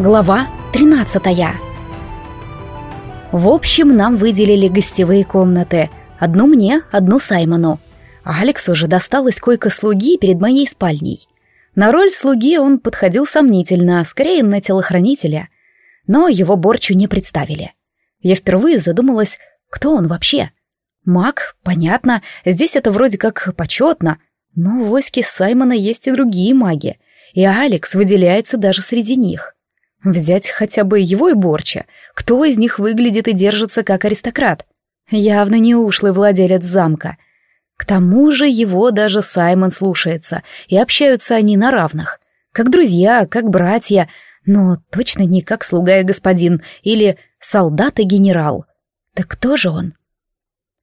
Глава 13 В общем, нам выделили гостевые комнаты. Одну мне, одну Саймону. А Алексу же досталась койка слуги перед моей спальней. На роль слуги он подходил сомнительно, скорее на телохранителя. Но его Борчу не представили. Я впервые задумалась, кто он вообще. Маг, понятно, здесь это вроде как почетно, но в войске Саймона есть и другие маги, и Алекс выделяется даже среди них. Взять хотя бы его и Борча. Кто из них выглядит и держится как аристократ? Явно не ушлый владелец замка. К тому же его даже Саймон слушается, и общаются они на равных. Как друзья, как братья, но точно не как слуга и господин, или солдат и генерал. Так кто же он?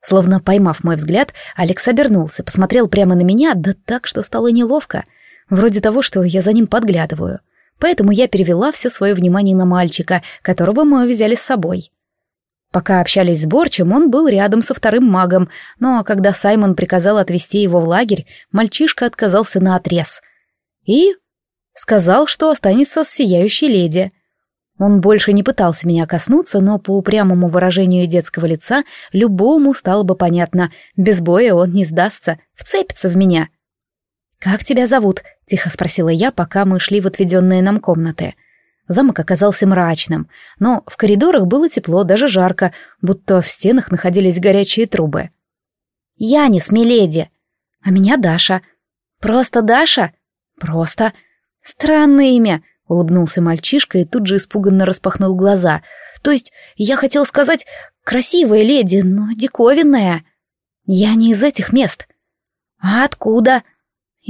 Словно поймав мой взгляд, Алекс обернулся, посмотрел прямо на меня, да так, что стало неловко. Вроде того, что я за ним подглядываю поэтому я перевела все свое внимание на мальчика, которого мы взяли с собой. Пока общались с Борчем, он был рядом со вторым магом, но когда Саймон приказал отвезти его в лагерь, мальчишка отказался на отрез и сказал, что останется с сияющей леди. Он больше не пытался меня коснуться, но по упрямому выражению детского лица любому стало бы понятно, без боя он не сдастся, вцепится в меня. «Как тебя зовут?» — тихо спросила я, пока мы шли в отведенные нам комнаты. Замок оказался мрачным, но в коридорах было тепло, даже жарко, будто в стенах находились горячие трубы. «Янис, миледи!» «А меня Даша». «Просто Даша?» «Просто». «Странное имя», — улыбнулся мальчишка и тут же испуганно распахнул глаза. «То есть, я хотел сказать, красивая леди, но диковинная. Я не из этих мест». «А откуда?»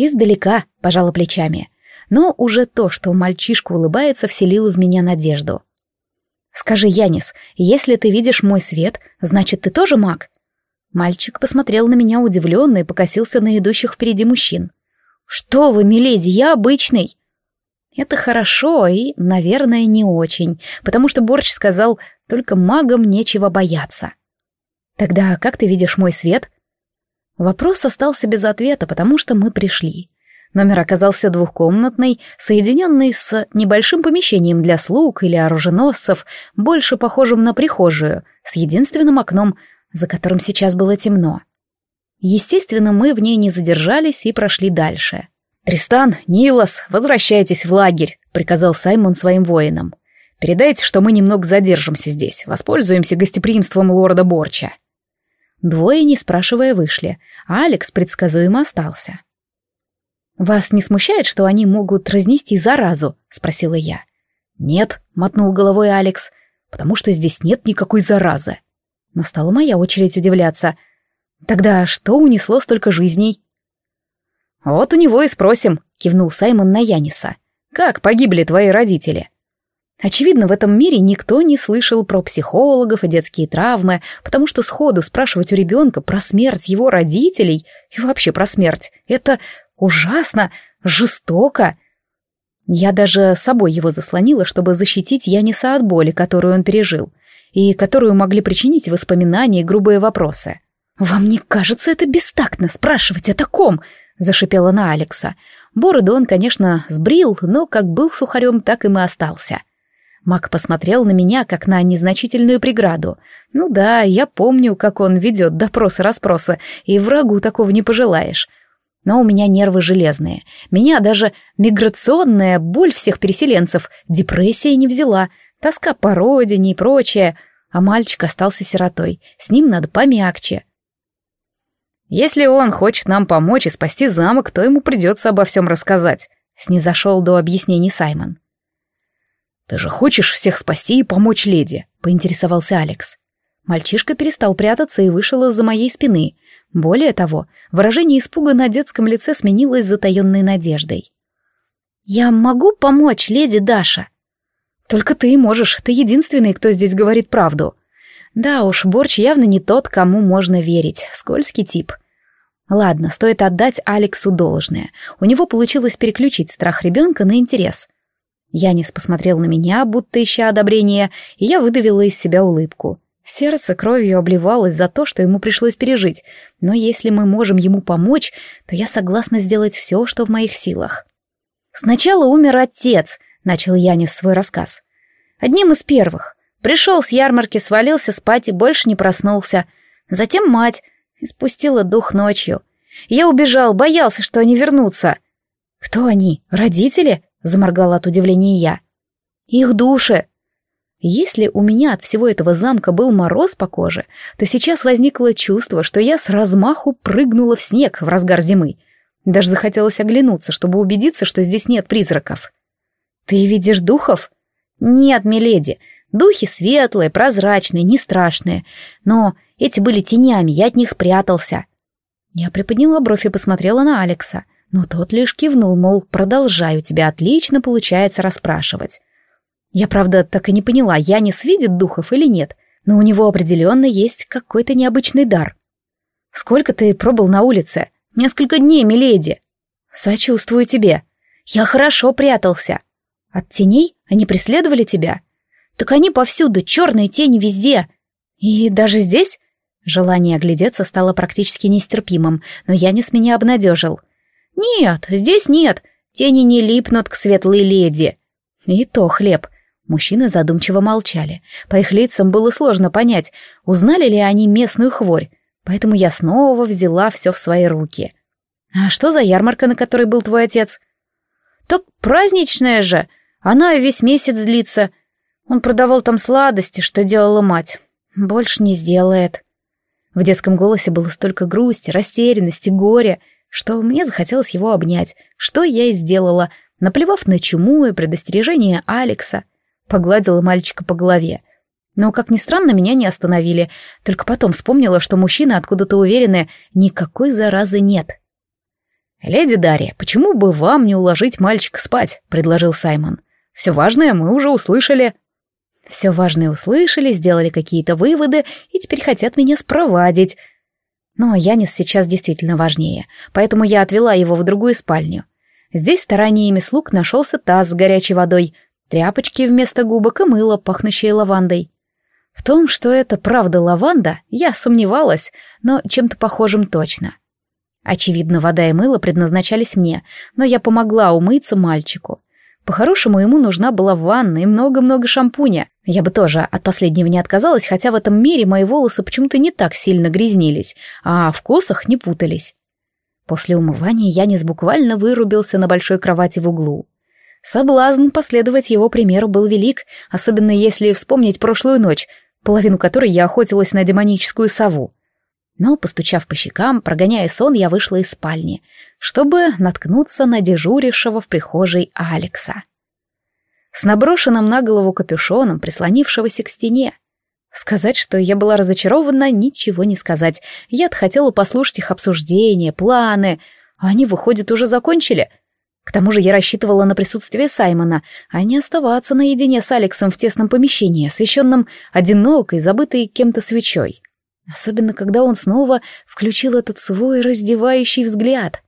Издалека, пожала плечами. Но уже то, что мальчишка улыбается, вселило в меня надежду. «Скажи, Янис, если ты видишь мой свет, значит, ты тоже маг?» Мальчик посмотрел на меня удивленно и покосился на идущих впереди мужчин. «Что вы, миледи, я обычный!» Это хорошо и, наверное, не очень, потому что Борч сказал, только магам нечего бояться. «Тогда как ты видишь мой свет?» Вопрос остался без ответа, потому что мы пришли. Номер оказался двухкомнатный, соединенный с небольшим помещением для слуг или оруженосцев, больше похожим на прихожую, с единственным окном, за которым сейчас было темно. Естественно, мы в ней не задержались и прошли дальше. «Тристан, Нилос, возвращайтесь в лагерь», — приказал Саймон своим воинам. «Передайте, что мы немного задержимся здесь, воспользуемся гостеприимством лорда Борча». Двое, не спрашивая, вышли, а Алекс предсказуемо остался. «Вас не смущает, что они могут разнести заразу?» — спросила я. «Нет», — мотнул головой Алекс, — «потому что здесь нет никакой заразы». Настала моя очередь удивляться. «Тогда что унесло столько жизней?» «Вот у него и спросим», — кивнул Саймон на Яниса. «Как погибли твои родители?» Очевидно, в этом мире никто не слышал про психологов и детские травмы, потому что сходу спрашивать у ребенка про смерть его родителей и вообще про смерть — это ужасно, жестоко. Я даже собой его заслонила, чтобы защитить Яниса от боли, которую он пережил, и которую могли причинить воспоминания и грубые вопросы. «Вам не кажется это бестактно спрашивать о таком?» — зашипела на Алекса. Бороду он, конечно, сбрил, но как был сухарем, так и остался. Мак посмотрел на меня, как на незначительную преграду. Ну да, я помню, как он ведет допросы-расспросы, и врагу такого не пожелаешь. Но у меня нервы железные. Меня даже миграционная боль всех переселенцев, депрессия не взяла, тоска по родине и прочее. А мальчик остался сиротой. С ним надо помягче. Если он хочет нам помочь и спасти замок, то ему придется обо всем рассказать. Снизошел до объяснений Саймон. «Ты же хочешь всех спасти и помочь леди?» — поинтересовался Алекс. Мальчишка перестал прятаться и вышел из-за моей спины. Более того, выражение испуга на детском лице сменилось затаенной надеждой. «Я могу помочь, леди Даша?» «Только ты можешь, ты единственный, кто здесь говорит правду». Да уж, Борч явно не тот, кому можно верить, скользкий тип. Ладно, стоит отдать Алексу должное. У него получилось переключить страх ребенка на интерес. Янис посмотрел на меня, будто ища одобрения, и я выдавила из себя улыбку. Сердце кровью обливалось за то, что ему пришлось пережить, но если мы можем ему помочь, то я согласна сделать все, что в моих силах. «Сначала умер отец», — начал Янис свой рассказ. «Одним из первых. Пришел с ярмарки, свалился спать и больше не проснулся. Затем мать испустила дух ночью. Я убежал, боялся, что они вернутся. «Кто они? Родители?» — заморгала от удивления я. «Их души!» Если у меня от всего этого замка был мороз по коже, то сейчас возникло чувство, что я с размаху прыгнула в снег в разгар зимы. Даже захотелось оглянуться, чтобы убедиться, что здесь нет призраков. «Ты видишь духов?» «Нет, миледи, духи светлые, прозрачные, не страшные. Но эти были тенями, я от них прятался». Я приподняла бровь и посмотрела на Алекса, но тот лишь кивнул, мол, продолжаю, тебя отлично получается расспрашивать. Я, правда, так и не поняла, Янис видит духов или нет, но у него определенно есть какой-то необычный дар. «Сколько ты пробыл на улице?» «Несколько дней, миледи». «Сочувствую тебе. Я хорошо прятался. От теней они преследовали тебя?» «Так они повсюду, черные тени везде. И даже здесь?» Желание оглядеться стало практически нестерпимым, но Янис меня обнадежил. «Нет, здесь нет. Тени не липнут к светлой леди». «И то хлеб». Мужчины задумчиво молчали. По их лицам было сложно понять, узнали ли они местную хворь, поэтому я снова взяла все в свои руки. «А что за ярмарка, на которой был твой отец?» «Так праздничная же. Она весь месяц длится. Он продавал там сладости, что делала мать. Больше не сделает». В детском голосе было столько грусти, растерянности, горя, что мне захотелось его обнять, что я и сделала, наплевав на чуму и предостережение Алекса. Погладила мальчика по голове. Но, как ни странно, меня не остановили. Только потом вспомнила, что мужчины откуда-то уверены, никакой заразы нет. «Леди Дарья, почему бы вам не уложить мальчика спать?» — предложил Саймон. «Все важное мы уже услышали». Все важное услышали, сделали какие-то выводы и теперь хотят меня спровадить. Но Янис сейчас действительно важнее, поэтому я отвела его в другую спальню. Здесь стараниями слуг нашелся таз с горячей водой, тряпочки вместо губок и мыло, пахнущее лавандой. В том, что это правда лаванда, я сомневалась, но чем-то похожим точно. Очевидно, вода и мыло предназначались мне, но я помогла умыться мальчику. По-хорошему, ему нужна была ванна и много-много шампуня. Я бы тоже от последнего не отказалась, хотя в этом мире мои волосы почему-то не так сильно грязнились, а в косах не путались. После умывания Янис буквально вырубился на большой кровати в углу. Соблазн последовать его примеру был велик, особенно если вспомнить прошлую ночь, половину которой я охотилась на демоническую сову. Но, постучав по щекам, прогоняя сон, я вышла из спальни — чтобы наткнуться на дежурившего в прихожей Алекса. С наброшенным на голову капюшоном, прислонившегося к стене. Сказать, что я была разочарована, ничего не сказать. Я-то хотела послушать их обсуждения, планы, а они, выходит, уже закончили. К тому же я рассчитывала на присутствие Саймона, а не оставаться наедине с Алексом в тесном помещении, освещенном одинокой, забытой кем-то свечой. Особенно, когда он снова включил этот свой раздевающий взгляд.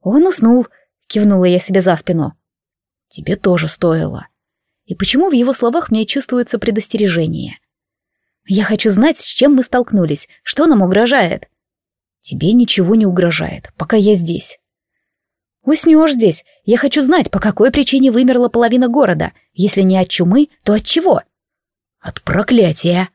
«Он уснул», — кивнула я себе за спину. «Тебе тоже стоило». И почему в его словах мне чувствуется предостережение? «Я хочу знать, с чем мы столкнулись, что нам угрожает». «Тебе ничего не угрожает, пока я здесь». «Уснешь здесь. Я хочу знать, по какой причине вымерла половина города. Если не от чумы, то от чего?» «От проклятия».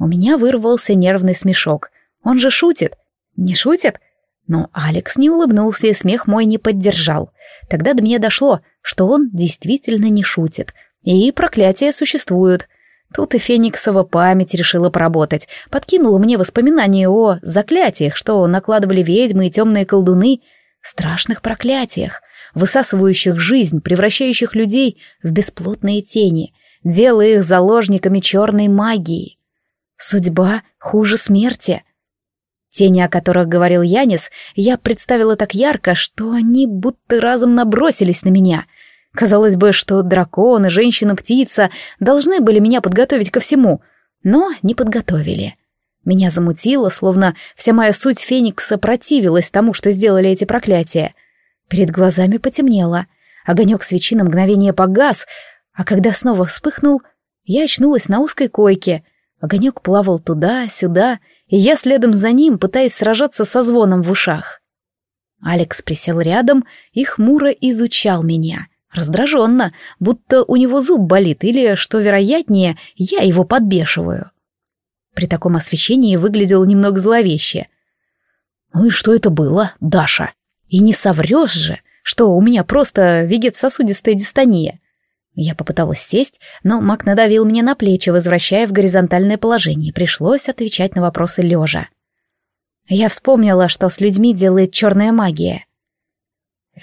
У меня вырвался нервный смешок. Он же шутит. Не шутит? Но Алекс не улыбнулся и смех мой не поддержал. Тогда до меня дошло, что он действительно не шутит. И проклятия существуют. Тут и Фениксова память решила поработать. Подкинула мне воспоминания о заклятиях, что накладывали ведьмы и темные колдуны. Страшных проклятиях, высасывающих жизнь, превращающих людей в бесплотные тени, делая их заложниками черной магии. Судьба хуже смерти. Тени, о которых говорил Янис, я представила так ярко, что они будто разом набросились на меня. Казалось бы, что дракон и женщина-птица должны были меня подготовить ко всему, но не подготовили. Меня замутило, словно вся моя суть Феникса противилась тому, что сделали эти проклятия. Перед глазами потемнело, огонек свечи на мгновение погас, а когда снова вспыхнул, я очнулась на узкой койке. Огонек плавал туда-сюда, и я следом за ним, пытаясь сражаться со звоном в ушах. Алекс присел рядом и хмуро изучал меня, Раздраженно, будто у него зуб болит или, что вероятнее, я его подбешиваю. При таком освещении выглядел немного зловеще. «Ну и что это было, Даша? И не соврешь же, что у меня просто вегетососудистая дистония?» Я попыталась сесть, но Мак надавил мне на плечи, возвращая в горизонтальное положение. Пришлось отвечать на вопросы лежа. Я вспомнила, что с людьми делает черная магия.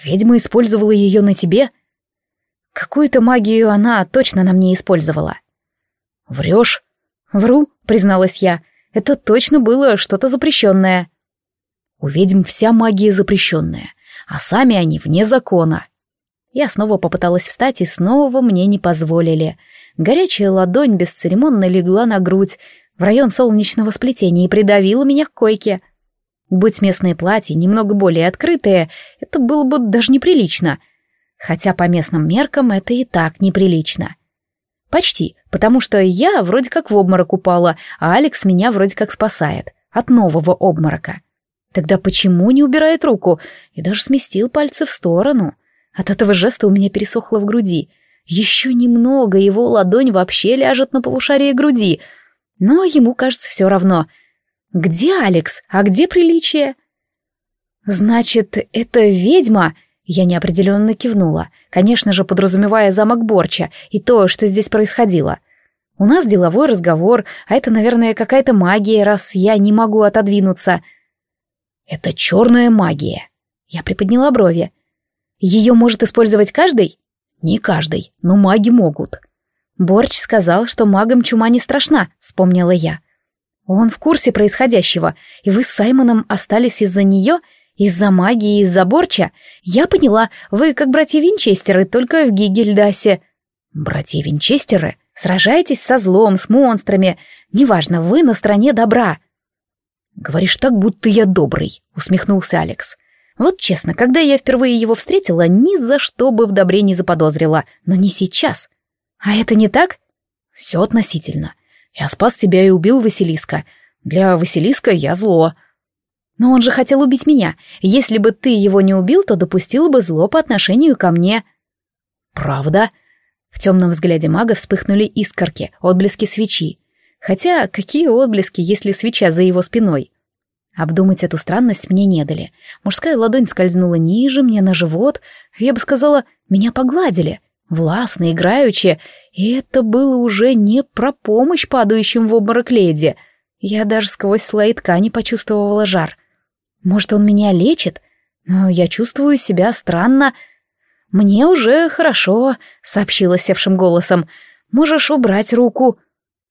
«Ведьма использовала ее на тебе?» Какую-то магию она точно на мне использовала. Врешь? Вру, призналась я. Это точно было что-то запрещенное. У ведьм вся магия запрещенная, а сами они вне закона. Я снова попыталась встать, и снова мне не позволили. Горячая ладонь бесцеремонно легла на грудь, в район солнечного сплетения и придавила меня к койке. Будь местное платье немного более открытое, это было бы даже неприлично — Хотя по местным меркам это и так неприлично. Почти, потому что я вроде как в обморок упала, а Алекс меня вроде как спасает. От нового обморока. Тогда почему не убирает руку? И даже сместил пальцы в сторону. От этого жеста у меня пересохло в груди. Еще немного, его ладонь вообще ляжет на полушарие груди. Но ему кажется все равно. Где Алекс? А где приличие? Значит, это ведьма я неопределенно кивнула, конечно же, подразумевая замок Борча и то, что здесь происходило. У нас деловой разговор, а это, наверное, какая-то магия, раз я не могу отодвинуться. Это черная магия. Я приподняла брови. Ее может использовать каждый? Не каждый, но маги могут. Борч сказал, что магам чума не страшна, вспомнила я. Он в курсе происходящего, и вы с Саймоном остались из-за нее — из-за магии, из-за борча? Я поняла, вы как братья Винчестеры, только в Гигельдасе. Братья Винчестеры? Сражаетесь со злом, с монстрами. Неважно, вы на стороне добра. Говоришь так, будто я добрый, усмехнулся Алекс. Вот честно, когда я впервые его встретила, ни за что бы в добре не заподозрила, но не сейчас. А это не так? Все относительно. Я спас тебя и убил Василиска. Для Василиска я зло, но он же хотел убить меня. Если бы ты его не убил, то допустил бы зло по отношению ко мне. Правда? В темном взгляде мага вспыхнули искорки, отблески свечи. Хотя какие отблески, если свеча за его спиной? Обдумать эту странность мне не дали. Мужская ладонь скользнула ниже, мне на живот. Я бы сказала, меня погладили. Властно, играючи. И это было уже не про помощь падающим в обморок леди. Я даже сквозь слои ткани почувствовала жар. Может, он меня лечит? Но я чувствую себя странно. Мне уже хорошо, сообщила севшим голосом. Можешь убрать руку.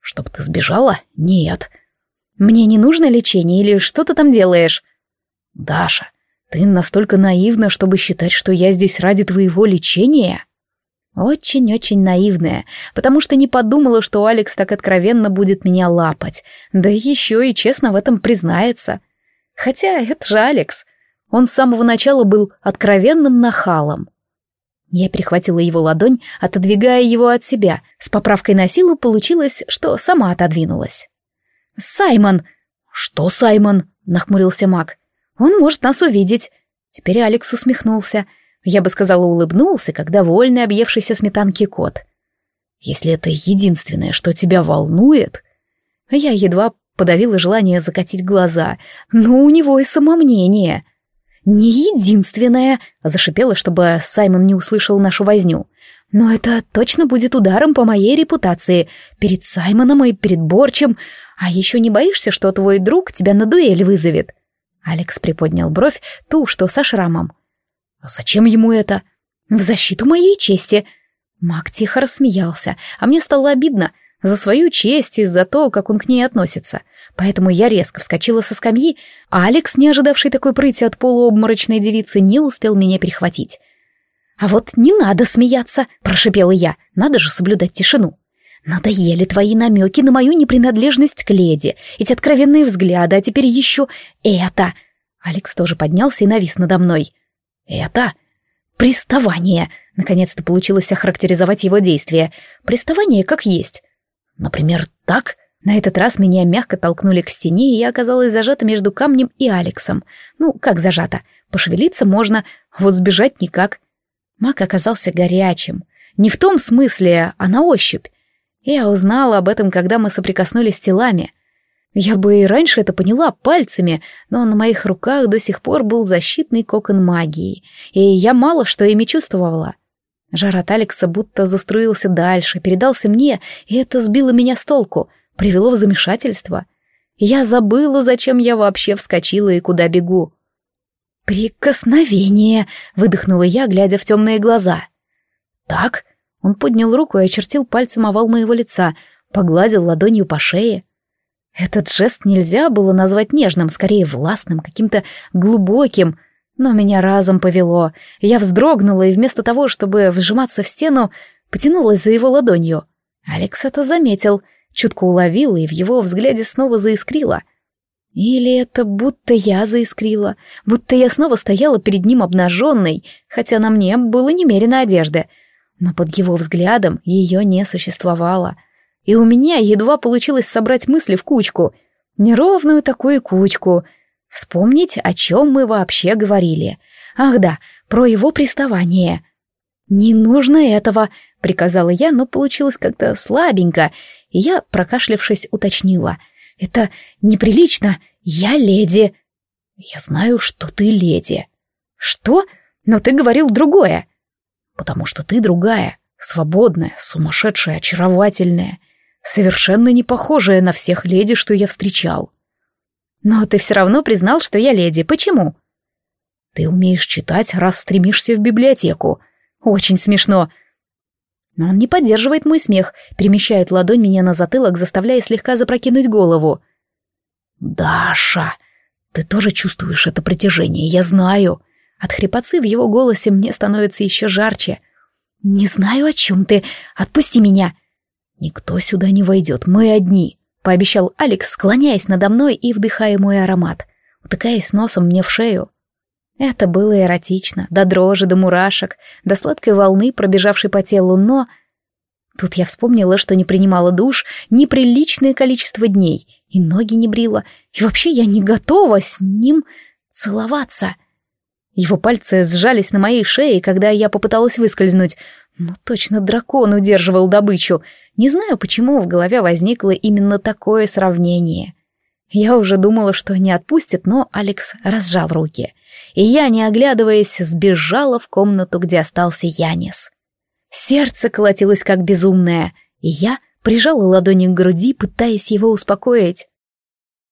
Чтоб ты сбежала? Нет. Мне не нужно лечение или что ты там делаешь? Даша, ты настолько наивна, чтобы считать, что я здесь ради твоего лечения? Очень-очень наивная, потому что не подумала, что Алекс так откровенно будет меня лапать, да еще и честно в этом признается. — Хотя это же Алекс. Он с самого начала был откровенным нахалом. Я перехватила его ладонь, отодвигая его от себя. С поправкой на силу получилось, что сама отодвинулась. «Саймон!» «Что Саймон?» — нахмурился маг. «Он может нас увидеть». Теперь Алекс усмехнулся. Я бы сказала, улыбнулся, как довольный объевшийся сметанки кот. «Если это единственное, что тебя волнует...» Я едва подавила желание закатить глаза. Но у него и самомнение. «Не единственное», — зашипела, чтобы Саймон не услышал нашу возню. «Но это точно будет ударом по моей репутации. Перед Саймоном и перед Борчем. А еще не боишься, что твой друг тебя на дуэль вызовет?» Алекс приподнял бровь, ту, что со шрамом. «А «Зачем ему это?» «В защиту моей чести». Мак тихо рассмеялся, а мне стало обидно за свою честь и за то, как он к ней относится. Поэтому я резко вскочила со скамьи, а Алекс, не ожидавший такой прыти от полуобморочной девицы, не успел меня перехватить. «А вот не надо смеяться!» — прошипела я. «Надо же соблюдать тишину!» «Надоели твои намеки на мою непринадлежность к леди, эти откровенные взгляды, а теперь еще это!» Алекс тоже поднялся и навис надо мной. «Это?» «Приставание!» Наконец-то получилось охарактеризовать его действия. «Приставание как есть. Например, так?» На этот раз меня мягко толкнули к стене, и я оказалась зажата между камнем и Алексом. Ну, как зажата? Пошевелиться можно, вот сбежать никак. Мак оказался горячим. Не в том смысле, а на ощупь. Я узнала об этом, когда мы соприкоснулись телами. Я бы и раньше это поняла пальцами, но на моих руках до сих пор был защитный кокон магии, и я мало что ими чувствовала. Жар от Алекса будто заструился дальше, передался мне, и это сбило меня с толку, привело в замешательство. Я забыла, зачем я вообще вскочила и куда бегу. «Прикосновение!» — выдохнула я, глядя в темные глаза. «Так?» — он поднял руку и очертил пальцем овал моего лица, погладил ладонью по шее. Этот жест нельзя было назвать нежным, скорее властным, каким-то глубоким, но меня разом повело. Я вздрогнула и вместо того, чтобы вжиматься в стену, потянулась за его ладонью. Алекс это заметил, чутко уловил и в его взгляде снова заискрило. Или это будто я заискрила, будто я снова стояла перед ним обнаженной, хотя на мне было немерено одежды, но под его взглядом ее не существовало — и у меня едва получилось собрать мысли в кучку, неровную такую кучку. Вспомнить, о чем мы вообще говорили. Ах да, про его приставание. «Не нужно этого», — приказала я, но получилось как-то слабенько, и я, прокашлявшись, уточнила. «Это неприлично, я леди». «Я знаю, что ты леди». «Что? Но ты говорил другое». «Потому что ты другая, свободная, сумасшедшая, очаровательная совершенно не похожая на всех леди, что я встречал. Но ты все равно признал, что я леди. Почему? Ты умеешь читать, раз стремишься в библиотеку. Очень смешно. Но он не поддерживает мой смех, перемещает ладонь меня на затылок, заставляя слегка запрокинуть голову. «Даша, ты тоже чувствуешь это притяжение, я знаю». От хрипотцы в его голосе мне становится еще жарче. «Не знаю, о чем ты. Отпусти меня». «Никто сюда не войдет, мы одни», — пообещал Алекс, склоняясь надо мной и вдыхая мой аромат, утыкаясь носом мне в шею. Это было эротично, до дрожи, до мурашек, до сладкой волны, пробежавшей по телу, но... Тут я вспомнила, что не принимала душ неприличное количество дней, и ноги не брила, и вообще я не готова с ним целоваться. Его пальцы сжались на моей шее, когда я попыталась выскользнуть, но точно дракон удерживал добычу — не знаю, почему в голове возникло именно такое сравнение. Я уже думала, что не отпустит, но Алекс разжал руки. И я, не оглядываясь, сбежала в комнату, где остался Янис. Сердце колотилось как безумное, и я прижала ладони к груди, пытаясь его успокоить.